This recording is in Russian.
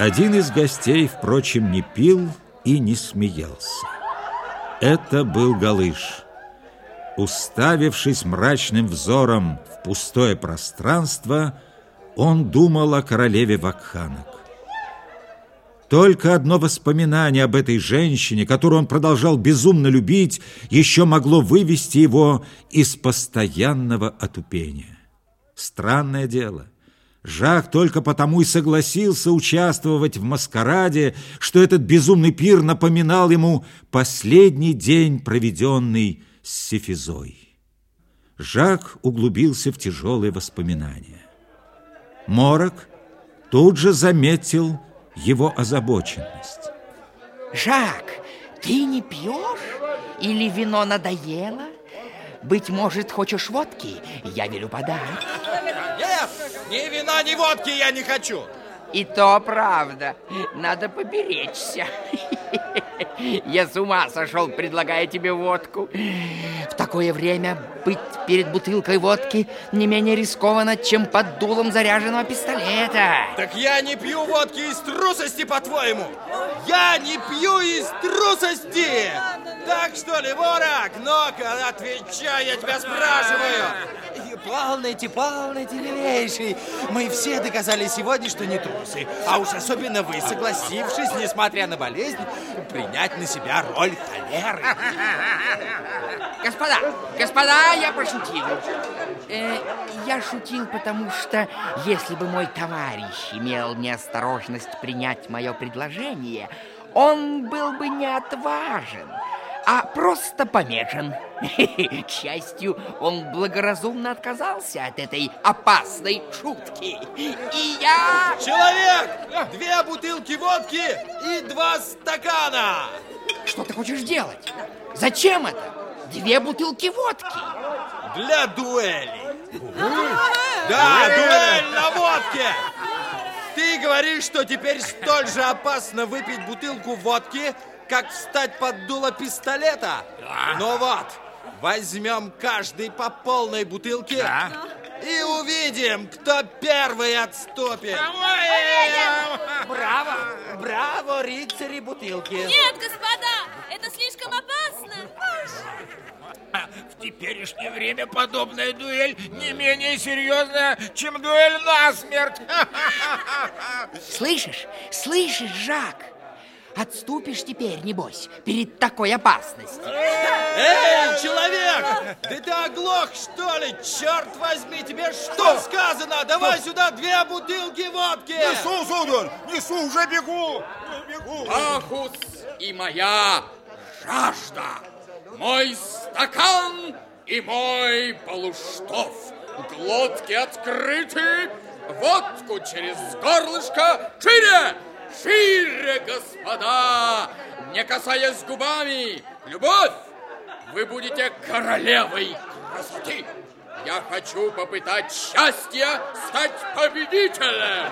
Один из гостей, впрочем, не пил и не смеялся. Это был Галыш. Уставившись мрачным взором в пустое пространство, он думал о королеве Вакханок. Только одно воспоминание об этой женщине, которую он продолжал безумно любить, еще могло вывести его из постоянного отупения. Странное дело. Жак только потому и согласился участвовать в маскараде, что этот безумный пир напоминал ему последний день, проведенный с Сефизой. Жак углубился в тяжелые воспоминания. Морок тут же заметил его озабоченность. Жак, ты не пьешь? Или вино надоело? Быть может, хочешь водки? Я велю подать. Нет, ни вина, ни водки я не хочу. И то правда. Надо поберечься. Я с ума сошел, предлагая тебе водку. В такое время быть перед бутылкой водки не менее рискованно, чем под дулом заряженного пистолета. Так я не пью водки из трусости, по-твоему? Я не пью из трусости! Так что ли, ворог? Ну-ка, отвечай, я тебя спрашиваю. Полноте, полноте, милейший. Мы все доказали сегодня, что не трусы. А уж особенно вы, согласившись, несмотря на болезнь, принять на себя роль холеры. Господа, господа, я пошутил. Э, я шутил, потому что если бы мой товарищ имел неосторожность принять мое предложение, он был бы не отважен, а просто помешан. К счастью, он благоразумно отказался от этой опасной шутки. И я... Человек! Две бутылки водки и два стакана! Что ты хочешь делать? Зачем это? Две бутылки водки. Для дуэли. Да! Ты говоришь, что теперь столь же опасно выпить бутылку водки, как встать под дуло пистолета? Да. Ну вот, возьмем каждый по полной бутылке да. и увидим, кто первый отступит. Браво, браво, рыцари бутылки. Нет, господа, это слишком опасно. В теперешнее время подобная дуэль не менее серьезная, чем дуэль насмерть. Слышишь, слышишь, Жак? Отступишь теперь, небось, перед такой опасностью. Эй, человек! Ты ты оглох, что ли? Черт возьми, тебе что сказано? Давай что? сюда две бутылки водки! Несу, сударь! Несу, уже бегу! Бегу! Ахус и моя жажда! Мой стакан и мой полуштов! Глотки открыты, водку через горлышко шире! Шире, господа! Не касаясь губами! Любовь! Вы будете королевой красоты! Я хочу попытать счастье стать победителем!